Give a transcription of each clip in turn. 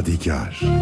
Yadigar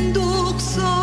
kızılır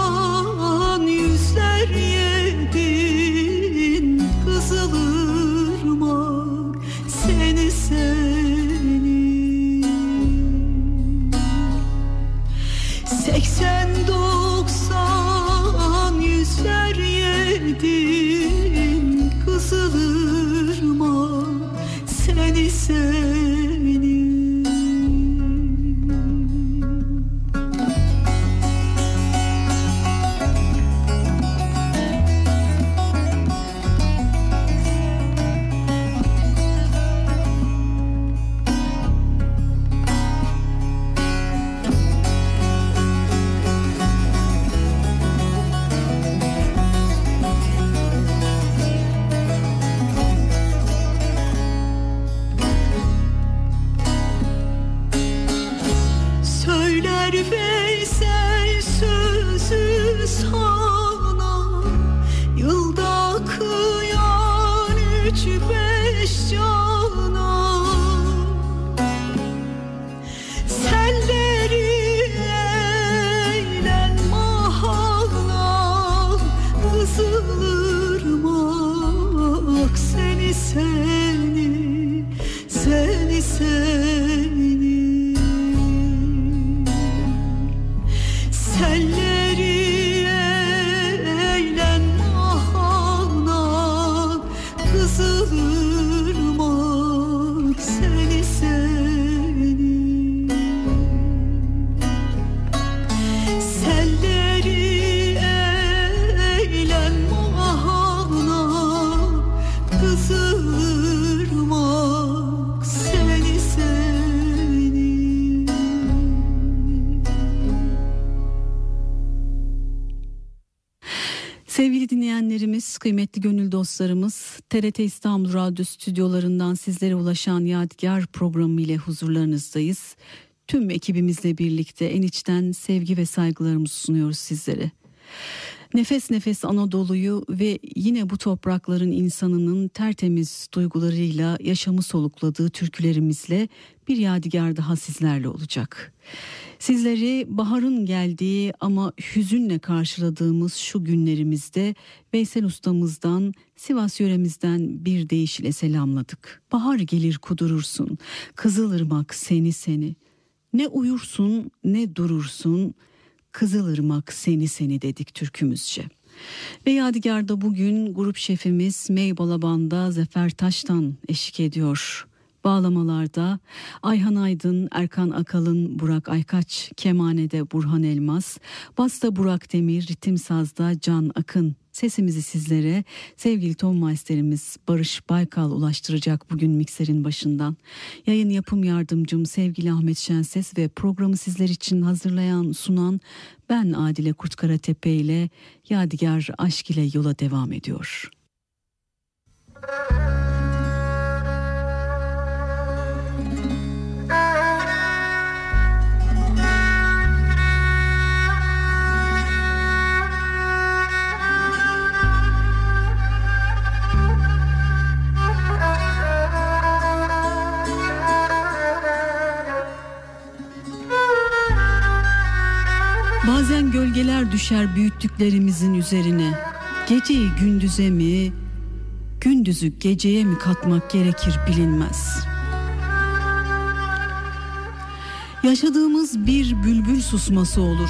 Sevgili dinleyenlerimiz, kıymetli gönül dostlarımız, TRT İstanbul Radyo stüdyolarından sizlere ulaşan Yadigar programı ile huzurlarınızdayız. Tüm ekibimizle birlikte en içten sevgi ve saygılarımızı sunuyoruz sizlere. Nefes nefes Anadolu'yu ve yine bu toprakların insanının tertemiz duygularıyla yaşamı solukladığı türkülerimizle bir yadigar daha sizlerle olacak. Sizleri baharın geldiği ama hüzünle karşıladığımız şu günlerimizde Veysel ustamızdan Sivas yöremizden bir deyiş ile selamladık. Bahar gelir kudurursun, Kızılırmak seni seni. Ne uyursun ne durursun, Kızılırmak seni seni dedik türkümüzce. Ve Yadigar'da bugün grup şefimiz Mey Balaban'da Zafer Taş'tan eşlik ediyor. Bağlamalarda Ayhan Aydın, Erkan Akalın, Burak Aykaç, Kemane'de Burhan Elmas, Basta Burak Demir, Ritim Saz'da Can Akın. Sesimizi sizlere sevgili ton meisterimiz Barış Baykal ulaştıracak bugün mikserin başından. Yayın yapım yardımcım sevgili Ahmet Şenses ve programı sizler için hazırlayan sunan ben Adile Kurtkaratepe ile Yadigar Aşk ile yola devam ediyor. Müzik Bazen gölgeler düşer büyüttüklerimizin üzerine. Geceyi gündüze mi, gündüzü geceye mi katmak gerekir bilinmez. Yaşadığımız bir bülbül susması olur.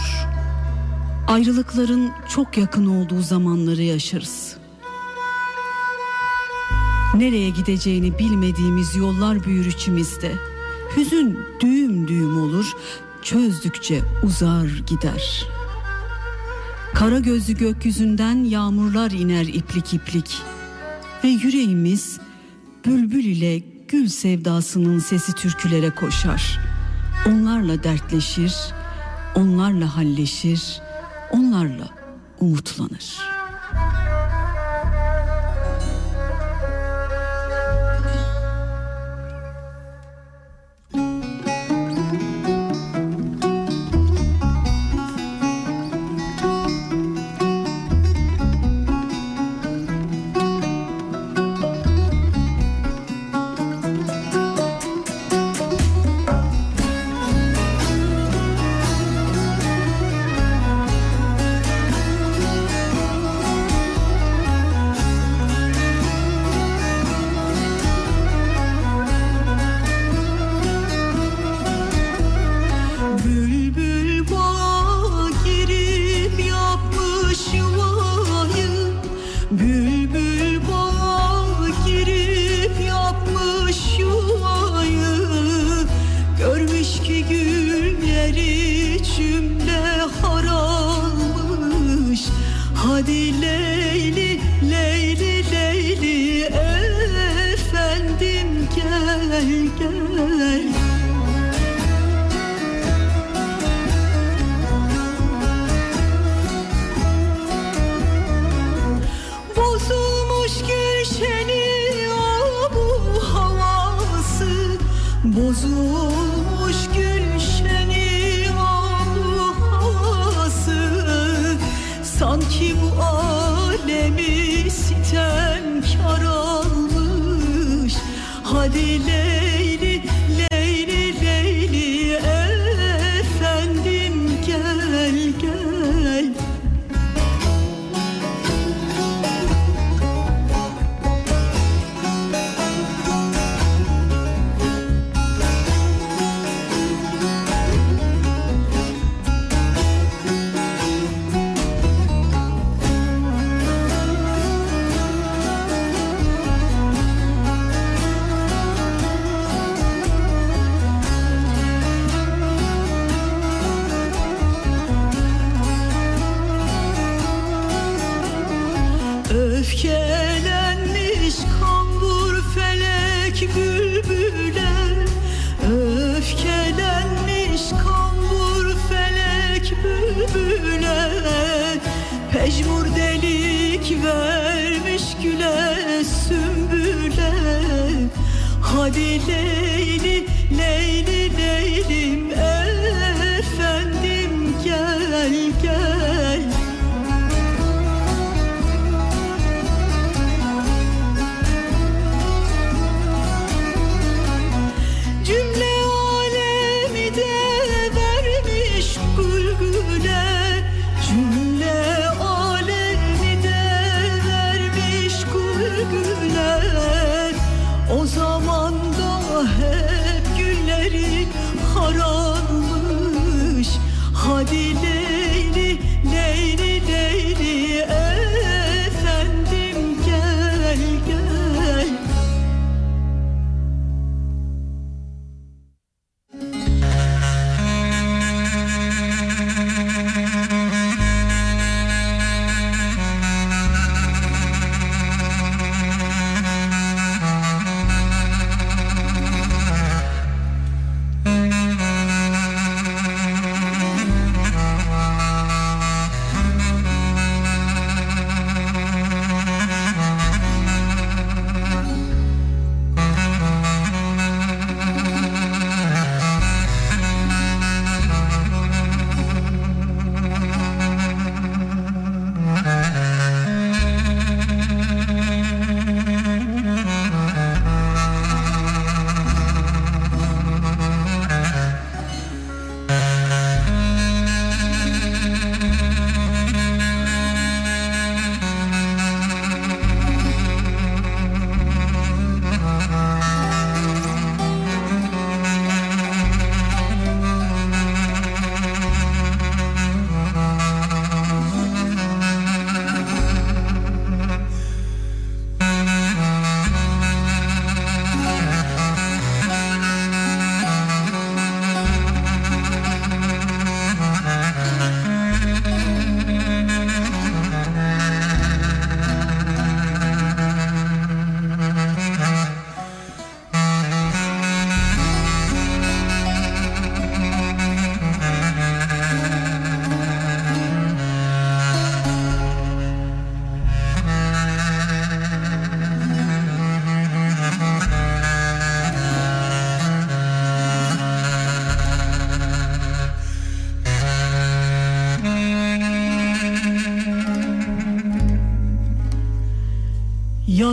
Ayrılıkların çok yakın olduğu zamanları yaşarız. Nereye gideceğini bilmediğimiz yollar büyür içimizde. Hüzün düğüm düğüm olur, çözdükçe uzar gider. Kara gözlü gökyüzünden yağmurlar iner iplik iplik ve yüreğimiz bülbül ile gül sevdasının sesi türkülere koşar. Onlarla dertleşir, onlarla halleşir, onlarla umutlanır.'' Mecbur delik ver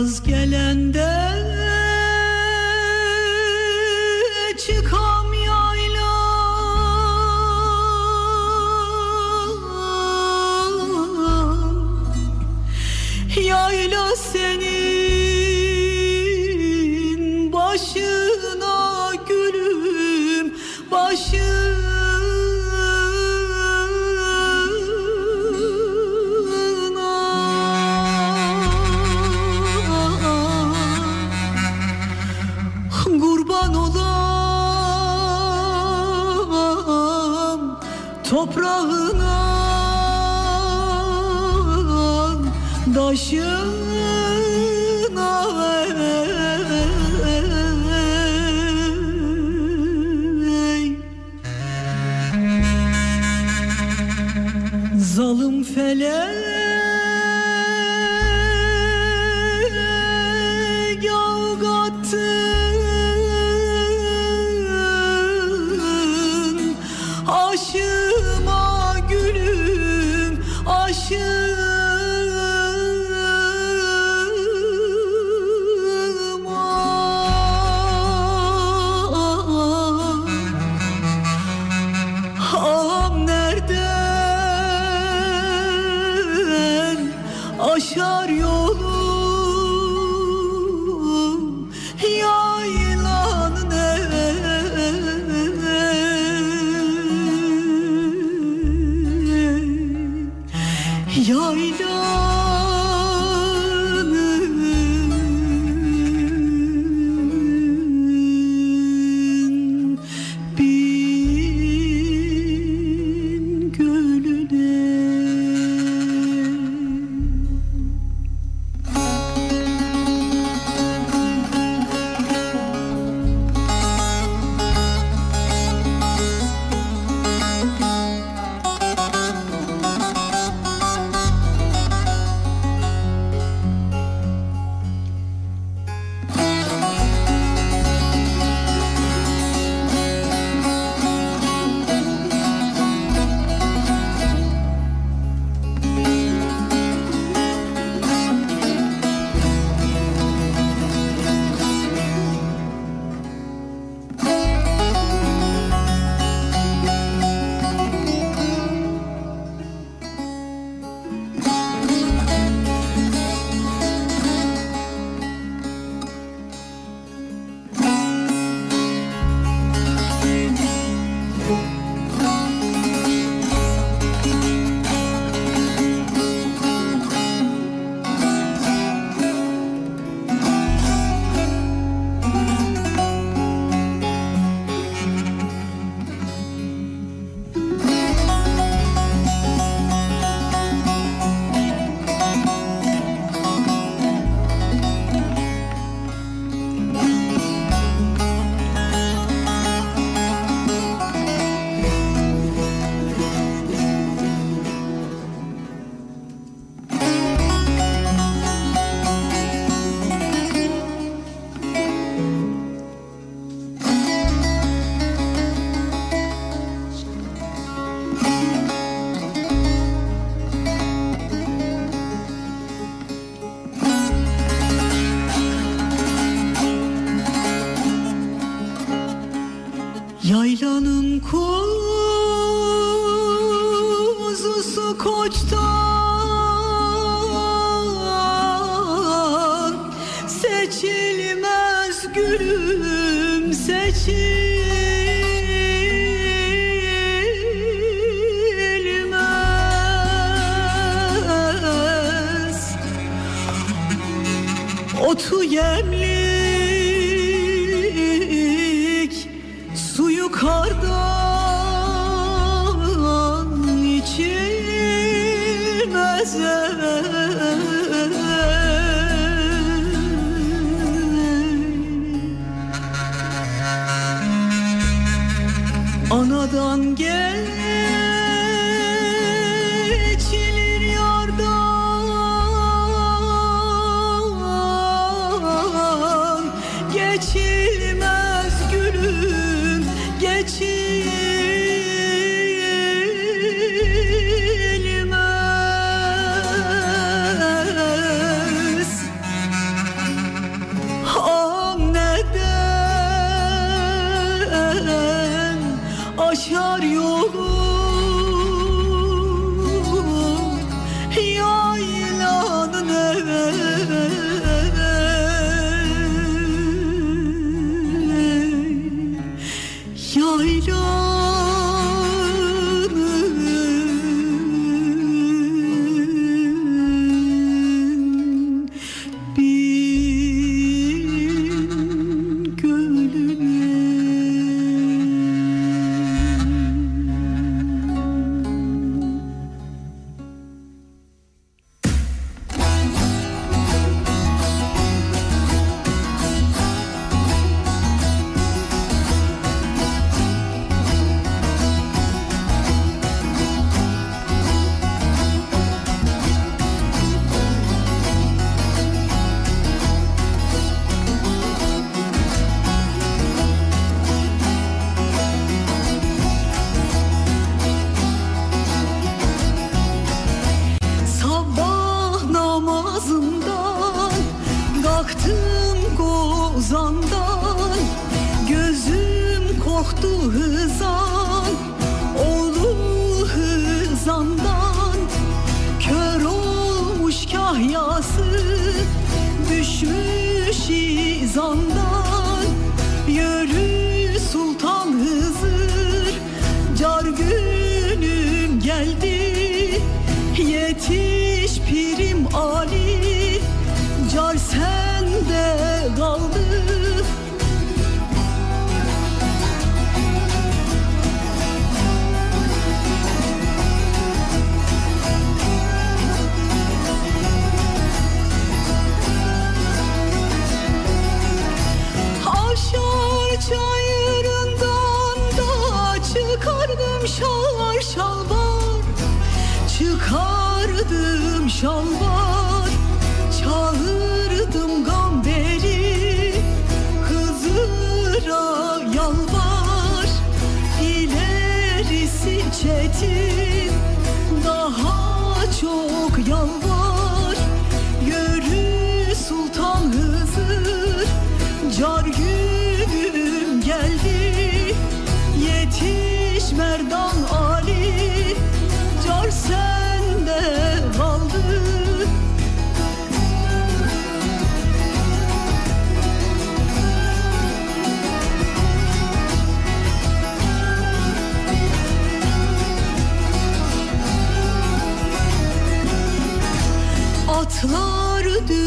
Yaz gelende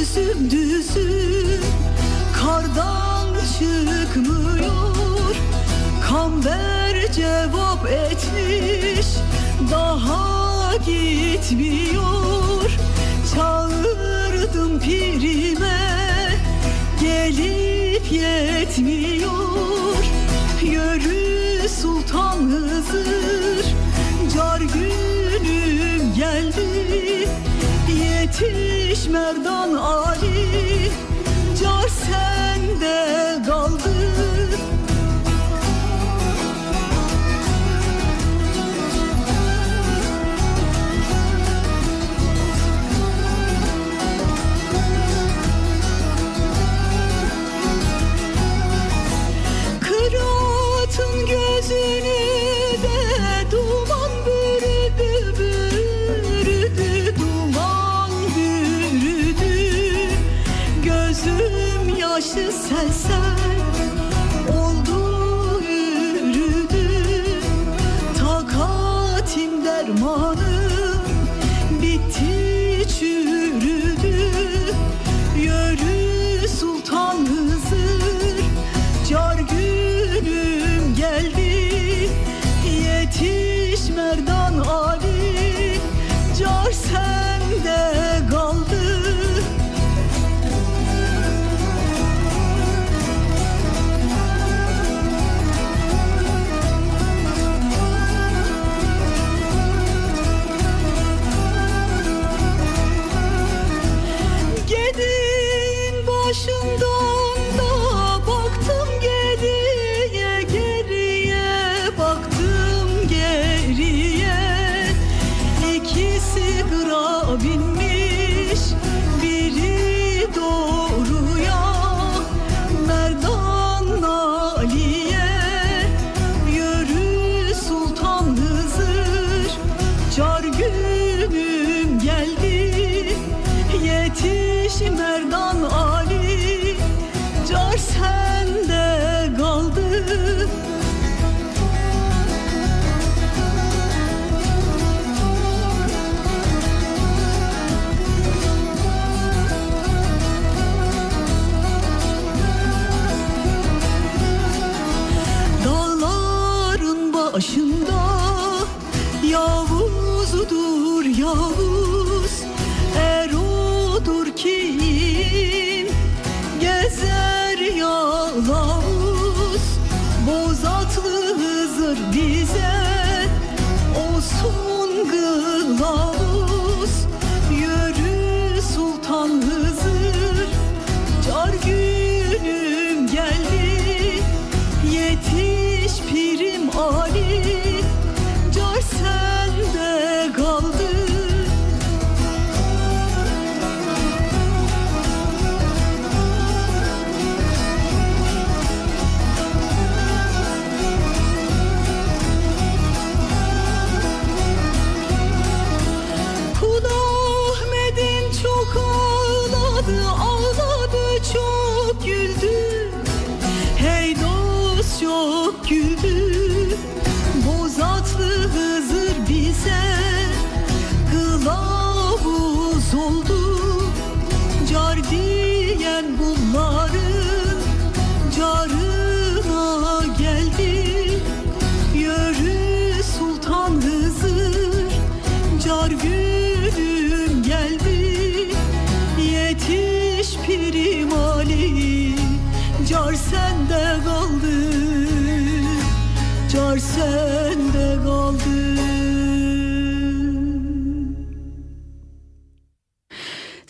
yüzüm düzüm Kardan çıkmıyor. Kamber cevap etmiş Daha gitmiyor. Çağırdım pirime Gelip yetmiyor. Yörü sultan Hızır Car günüm geldi. Yetiş Merdan Ali. Car sende kaldı.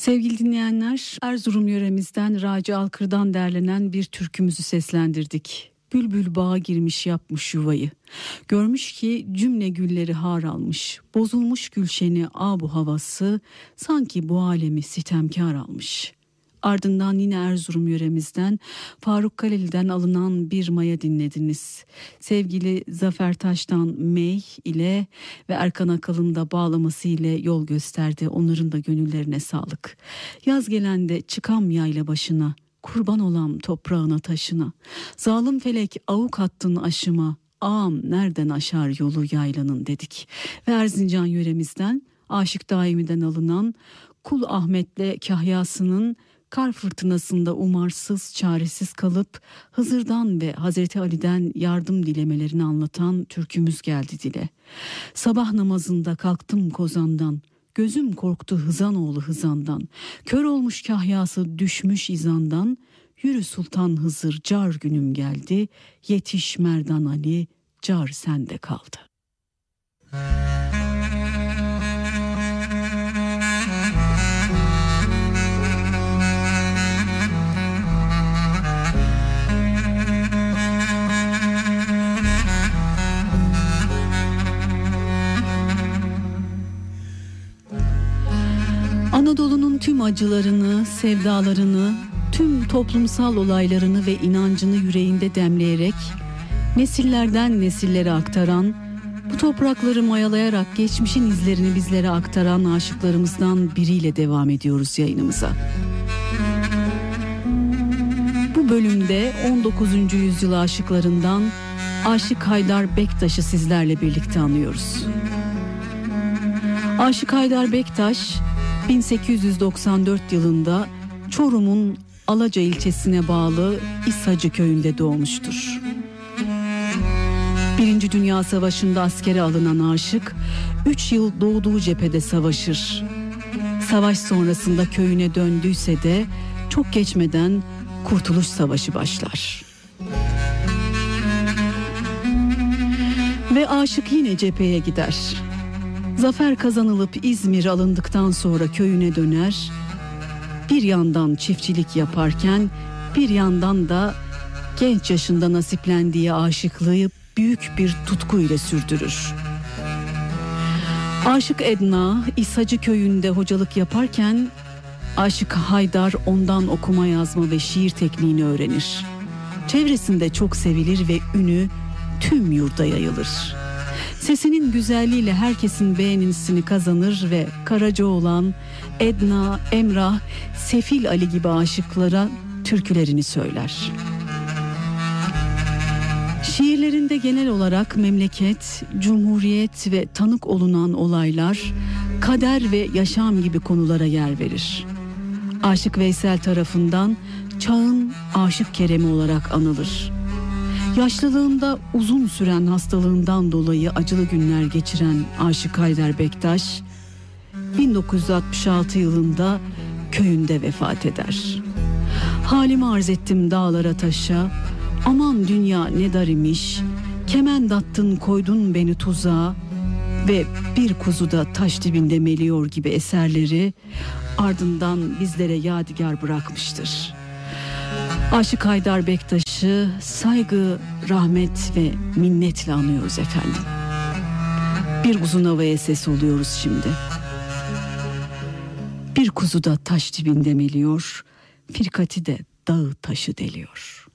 Sevgili dinleyenler, Erzurum yöremizden Raci Alkır'dan derlenen bir türkümüzü seslendirdik. Bülbül bağa girmiş yapmış yuvayı. Görmüş ki cümle gülleri har almış. Bozulmuş gülşeni abu havası sanki bu alemi sitemkar almış. Ardından yine Erzurum yöremizden Faruk Kaleli'den alınan bir maya dinlediniz. Sevgili Zafer Taş'tan Mey ile ve Erkan Akal'ın da bağlaması ile yol gösterdi. Onların da gönüllerine sağlık. Yaz gelende çıkam yayla başına. Kurban olam toprağına taşına. Zalim felek avuk attın aşıma. Ağam nereden aşar yolu yaylanın dedik. Ve Erzincan yöremizden Aşık Daimi'den alınan Kul Ahmet'le kahyasının kar fırtınasında umarsız çaresiz kalıp Hızır'dan ve Hazreti Ali'den yardım dilemelerini anlatan türkümüz geldi dile. Sabah namazında kalktım kozandan, gözüm korktu Hızanoğlu Hızan'dan, kör olmuş kahyası düşmüş izandan, yürü Sultan Hızır car günüm geldi, yetiş Merdan Ali, car sende kaldı. Anadolu'nun tüm acılarını, sevdalarını, tüm toplumsal olaylarını ve inancını yüreğinde demleyerek nesillerden nesillere aktaran, bu toprakları mayalayarak geçmişin izlerini bizlere aktaran aşıklarımızdan biriyle devam ediyoruz yayınımıza. Bu bölümde 19. yüzyıl aşıklarından Aşık Haydar Bektaş'ı sizlerle birlikte anıyoruz. Aşık Haydar Bektaş 1894 yılında Çorum'un Alaca ilçesine bağlı İshacı köyünde doğmuştur. Birinci Dünya Savaşı'nda askere alınan aşık, 3 yıl doğduğu cephede savaşır. Savaş sonrasında köyüne döndüyse de çok geçmeden Kurtuluş Savaşı başlar. Ve aşık yine cepheye gider. Zafer kazanılıp İzmir alındıktan sonra köyüne döner. Bir yandan çiftçilik yaparken bir yandan da genç yaşında nasiplendiği aşıklığı büyük bir tutku ile sürdürür. Aşık Edna İshacı köyünde hocalık yaparken Aşık Haydar ondan okuma yazma ve şiir tekniğini öğrenir. Çevresinde çok sevilir ve ünü tüm yurda yayılır. Sesinin güzelliğiyle herkesin beğenisini kazanır ve Karacaoğlan, Edna, Emrah, Sefil Ali gibi aşıklara türkülerini söyler. Şiirlerinde genel olarak memleket, cumhuriyet ve tanık olunan olaylar, kader ve yaşam gibi konulara yer verir. Aşık Veysel tarafından çağın aşık Kerem'i olarak anılır. Yaşlılığında uzun süren hastalığından dolayı acılı günler geçiren Aşık Haydar Bektaş 1966 yılında köyünde vefat eder. Halimi arz ettim dağlara taşa, aman dünya ne dar imiş, kemen dattın koydun beni tuzağa ve bir kuzu da taş dibinde meliyor gibi eserleri ardından bizlere yadigar bırakmıştır. Aşık Haydar Bektaş'ı saygı, rahmet ve minnetle anıyoruz efendim. Bir uzun havaya ses oluyoruz şimdi. Bir kuzu da taş dibinde meliyor, firkati de dağı taşı deliyor.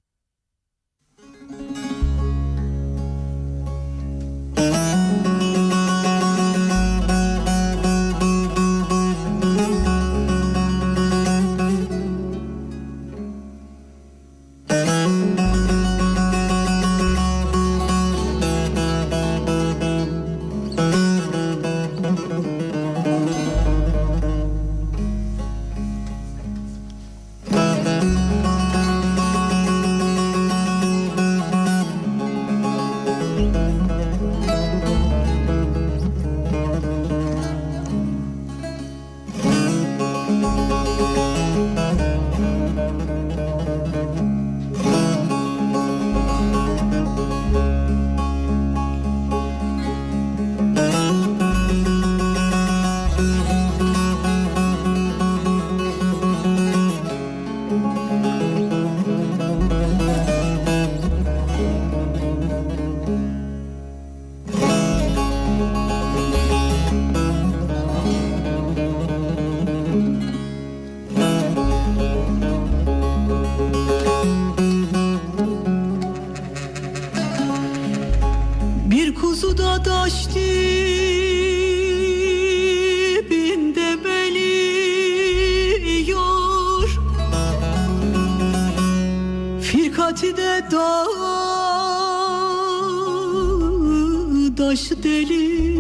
Kenarında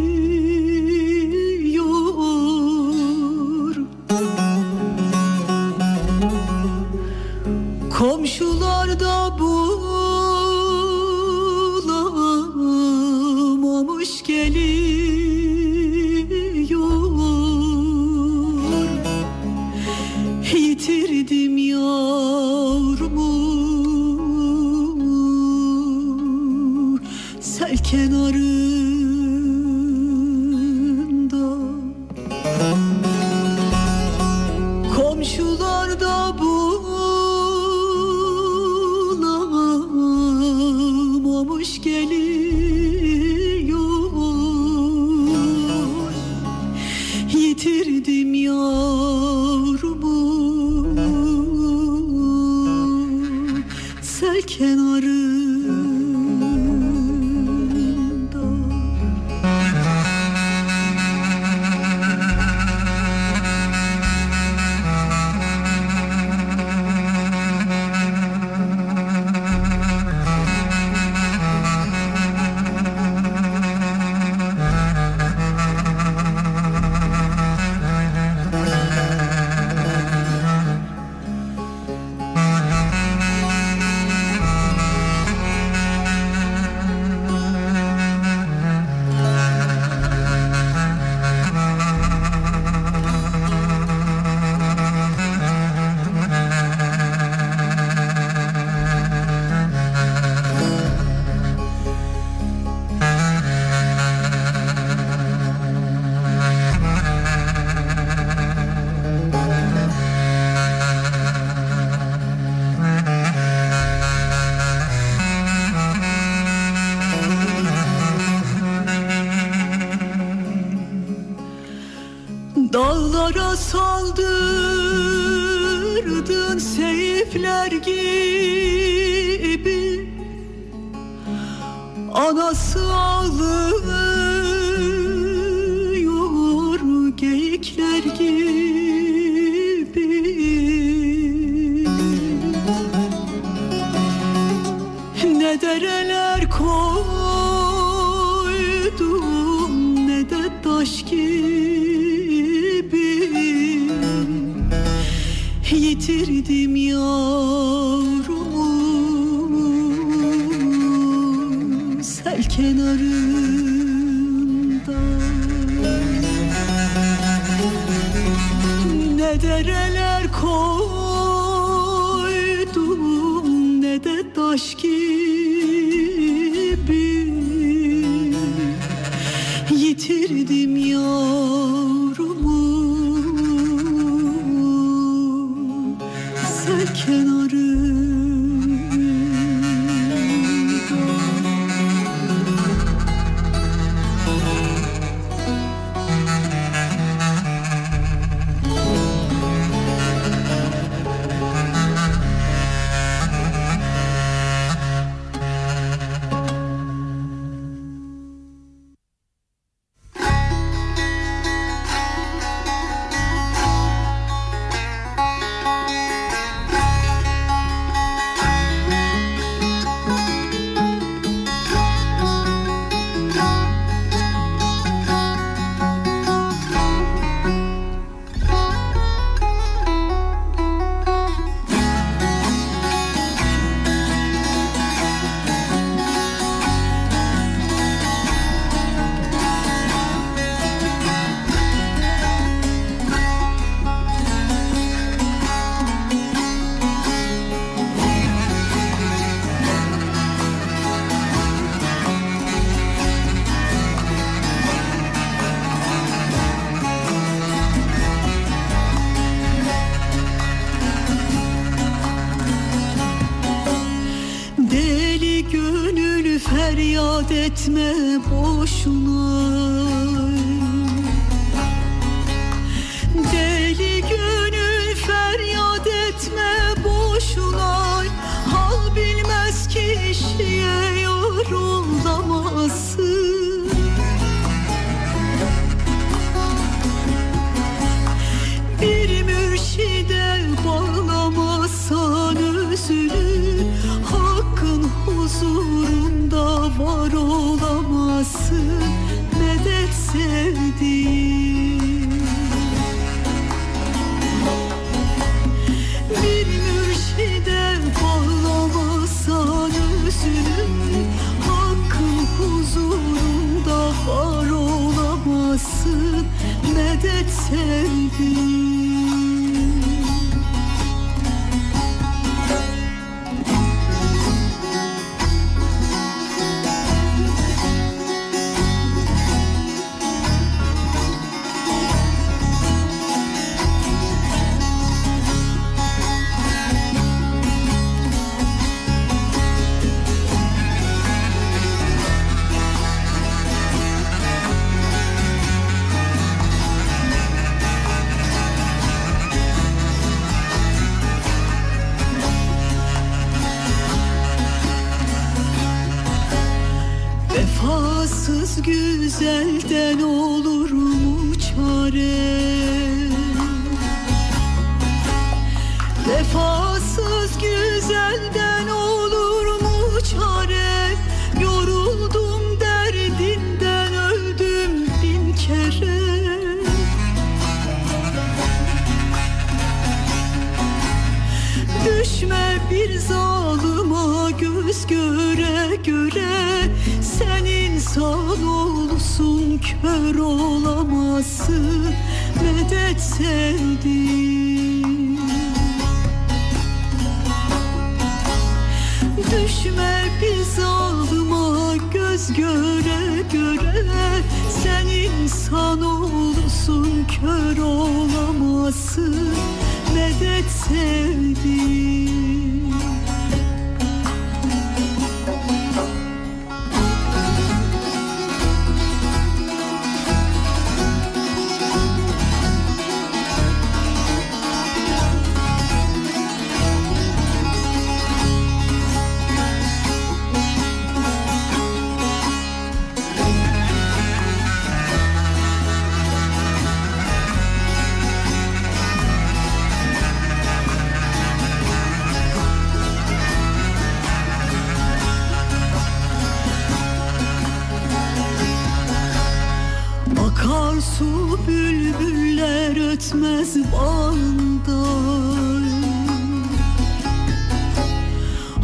ötmez bağından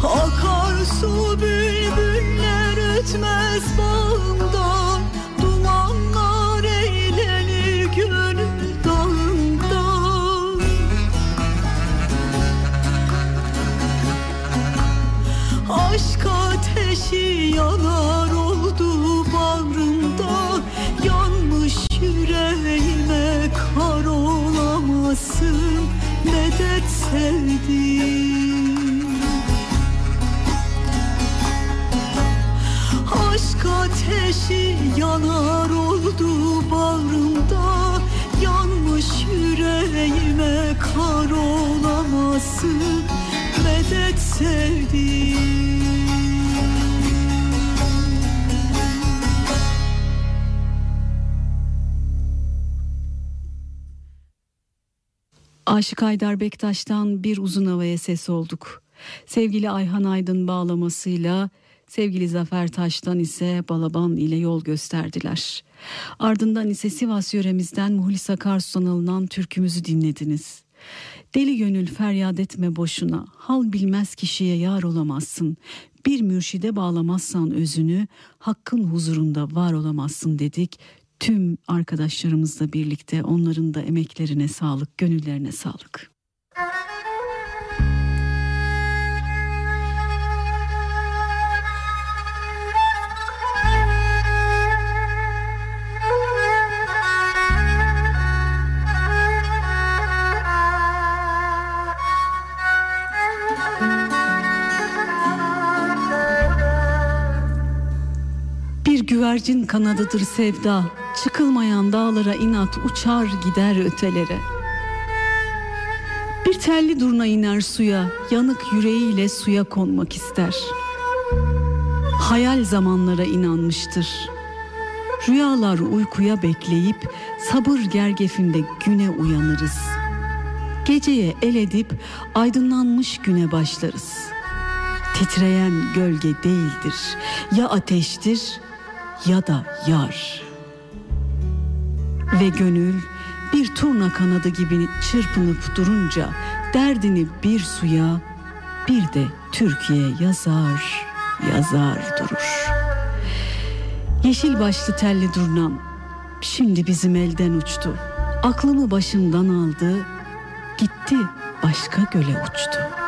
Akarsu bülbüller ötmez bağından Dumanlar eğlenir gönül dağında. Aşk ateşi yanar olamazsın Medet sevdim Aşk ateşi yanar oldu bağrımda Yanmış yüreğime kar olamazsın Medet sevdim Aşık Haydar Bektaş'tan bir uzun havaya ses olduk. Sevgili Ayhan Aydın bağlamasıyla sevgili Zafer Taş'tan ise Balaban ile yol gösterdiler. Ardından ise Sivas yöremizden Muhlis Akarsu'dan alınan türkümüzü dinlediniz. Deli gönül feryat etme boşuna, hal bilmez kişiye yar olamazsın. Bir mürşide bağlamazsan özünü, hakkın huzurunda var olamazsın dedik. Tüm arkadaşlarımızla birlikte onların da emeklerine sağlık, gönüllerine sağlık. Güvercin kanadıdır sevda, çıkılmayan dağlara inat uçar gider ötelere. Bir telli durna iner suya, yanık yüreğiyle suya konmak ister. Hayal zamanlara inanmıştır. Rüyalar uykuya bekleyip sabır gergefinde güne uyanırız. Geceye el edip aydınlanmış güne başlarız. Titreyen gölge değildir, ya ateştir ya da yar. Ve gönül bir turna kanadı gibi çırpınıp durunca derdini bir suya bir de Türkiye yazar yazar durur. Yeşil başlı telli durnam şimdi bizim elden uçtu. Aklımı başımdan aldı gitti başka göle uçtu.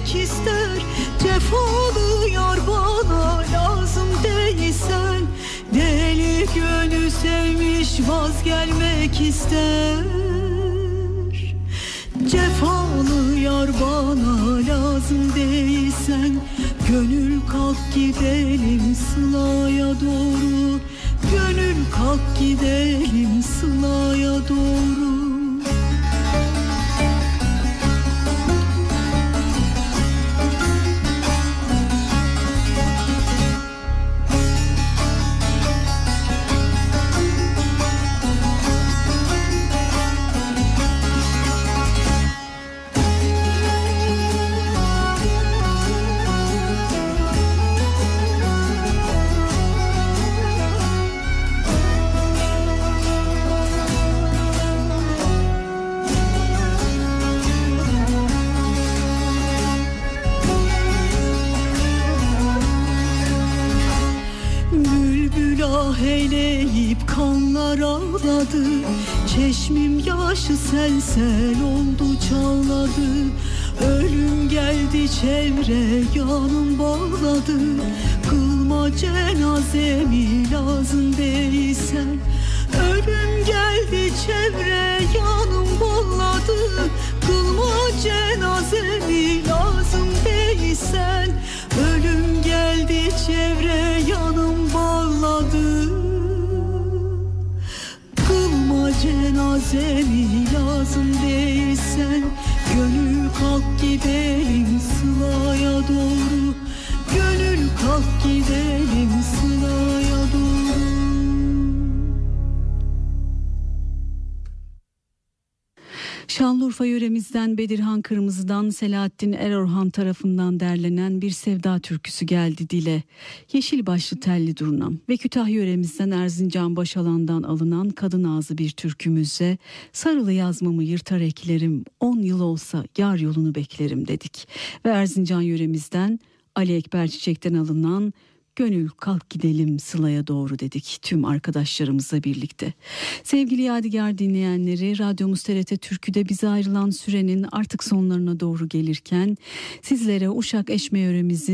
bilmek ister. Cef oluyor bana lazım değilsen. Deli gönül sevmiş vazgelmek ister. Cefalı yar bana lazım değilsen. Gönül kalk gidelim sılaya doğru. Gönül kalk gidelim sılaya doğru. Şanlıurfa yöremizden Bedirhan Kırmızı'dan Selahattin Erorhan tarafından derlenen bir sevda türküsü geldi dile. Yeşil başlı telli durnam ve Kütahya yöremizden Erzincan Başalan'dan alınan kadın ağzı bir türkümüzle sarılı yazmamı yırtar eklerim, on yıl olsa yar yolunu beklerim dedik. Ve Erzincan yöremizden Ali Ekber Çiçek'ten alınan Gönül kalk gidelim Sıla'ya doğru dedik tüm arkadaşlarımızla birlikte. Sevgili Yadigar dinleyenleri radyomuz TRT Türkü'de bize ayrılan sürenin artık sonlarına doğru gelirken sizlere Uşak Eşme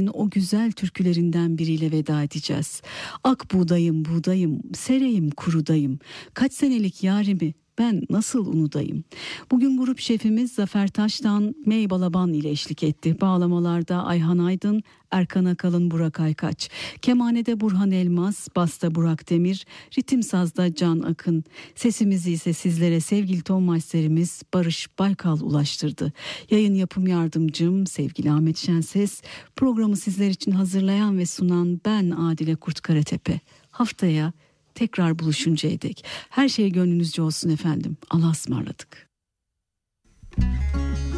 o güzel türkülerinden biriyle veda edeceğiz. Ak buğdayım buğdayım sereyim kurudayım kaç senelik yarimi ben nasıl unudayım? Bugün grup şefimiz Zafer Taş'tan Mey Balaban ile eşlik etti. Bağlamalarda Ayhan Aydın, Erkan Akalın, Burak Aykaç. Kemanede Burhan Elmas, Basta Burak Demir, Ritim Saz'da Can Akın. Sesimizi ise sizlere sevgili ton masterimiz Barış Baykal ulaştırdı. Yayın yapım yardımcım sevgili Ahmet Şenses. Programı sizler için hazırlayan ve sunan ben Adile Kurt Karatepe. Haftaya tekrar buluşuncaya dek. Her şey gönlünüzce olsun efendim. Allah'a ısmarladık. yıldız